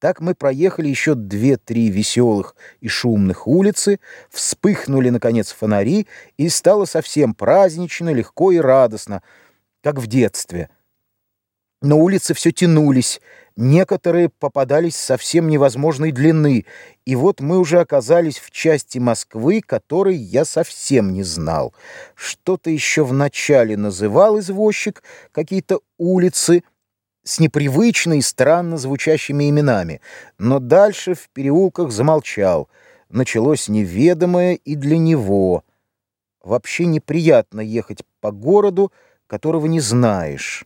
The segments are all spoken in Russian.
Так мы проехали еще две-три веселых и шумных улицы, вспыхнули, наконец, фонари, и стало совсем празднично, легко и радостно, как в детстве. Но улицы все тянулись, некоторые попадались совсем невозможной длины, и вот мы уже оказались в части Москвы, которой я совсем не знал. Что-то еще вначале называл извозчик, какие-то улицы — с непривычно и странно звучащими именами, но дальше в переулках замолчал. Началось неведомое и для него. Вообще неприятно ехать по городу, которого не знаешь.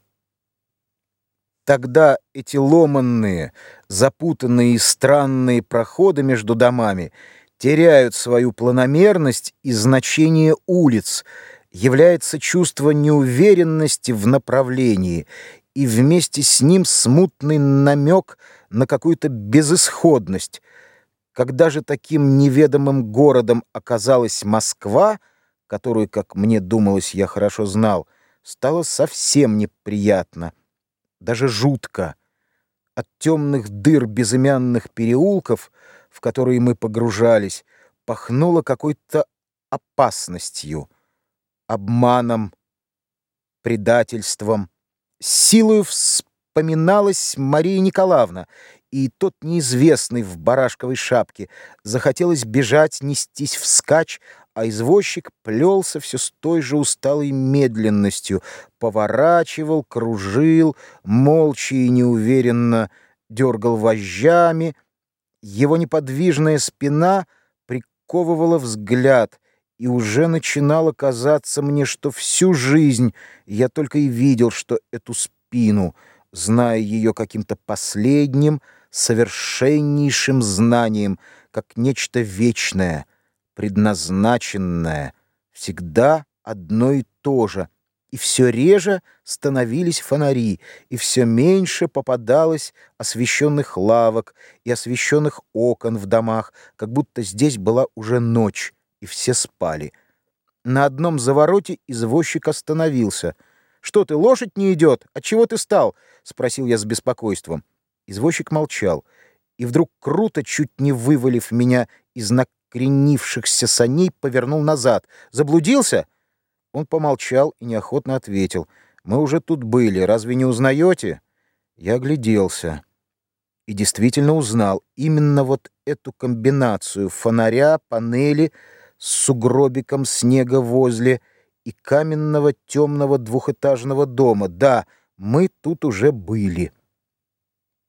Тогда эти ломанные, запутанные и странные проходы между домами теряют свою планомерность и значение улиц, является чувство неуверенности в направлении, и вместе с ним смутный намек на какую-то безысходность. Когда же таким неведомым городом оказалась Москва, которую, как мне думалось, я хорошо знал, стало совсем неприятно, даже жутко. От темных дыр безымянных переулков, в которые мы погружались, пахнуло какой-то опасностью, обманом, предательством, силою вспоминалась Мария Николаевна, и тот неизвестный в барашковой шапке. Захотелось бежать, нестись вскачь, а извозчик плелся все с той же усталой медленностью, поворачивал, кружил, молча и неуверенно дергал вожжами. Его неподвижная спина приковывала взгляд, и уже начинало казаться мне, что всю жизнь я только и видел, что эту спину, зная ее каким-то последним, совершеннейшим знанием, как нечто вечное, предназначенное, всегда одно и то же, и все реже становились фонари, и все меньше попадалось освещенных лавок и освещенных окон в домах, как будто здесь была уже ночь и все спали. На одном завороте извозчик остановился. «Что ты, лошадь не идет? Отчего ты стал?» — спросил я с беспокойством. Извозчик молчал, и вдруг круто, чуть не вывалив меня из накренившихся саней, повернул назад. «Заблудился?» Он помолчал и неохотно ответил. «Мы уже тут были, разве не узнаете?» Я огляделся и действительно узнал именно вот эту комбинацию фонаря, панели — с сугробиком снега возле и каменного темного двухэтажного дома. Да, мы тут уже были.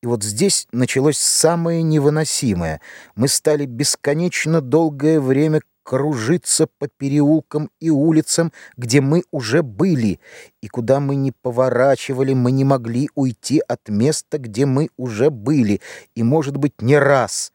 И вот здесь началось самое невыносимое. Мы стали бесконечно долгое время кружиться по переулкам и улицам, где мы уже были, и куда мы не поворачивали, мы не могли уйти от места, где мы уже были, и, может быть, не раз —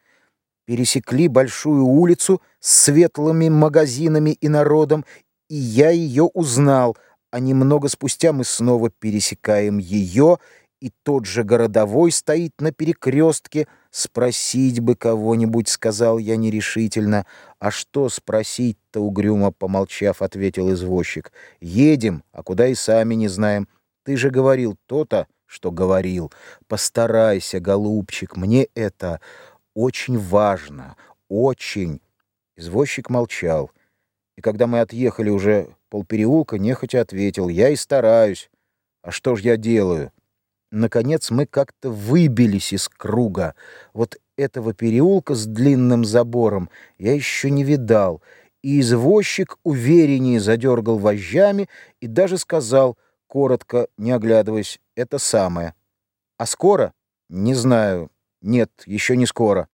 пересекли большую улицу с светлыми магазинами и народом, и я ее узнал, а немного спустя мы снова пересекаем ее, и тот же городовой стоит на перекрестке. «Спросить бы кого-нибудь», — сказал я нерешительно. «А что спросить-то?» — угрюмо помолчав, ответил извозчик. «Едем, а куда и сами не знаем. Ты же говорил то-то, что говорил. Постарайся, голубчик, мне это...» очень важно, очень. Извозчик молчал. И когда мы отъехали уже полпереулка, нехотя ответил, я и стараюсь. А что ж я делаю? Наконец мы как-то выбились из круга. Вот этого переулка с длинным забором я еще не видал. И извозчик увереннее задергал вожжами и даже сказал, коротко, не оглядываясь, это самое. А скоро? Не знаю, нет, еще не скоро.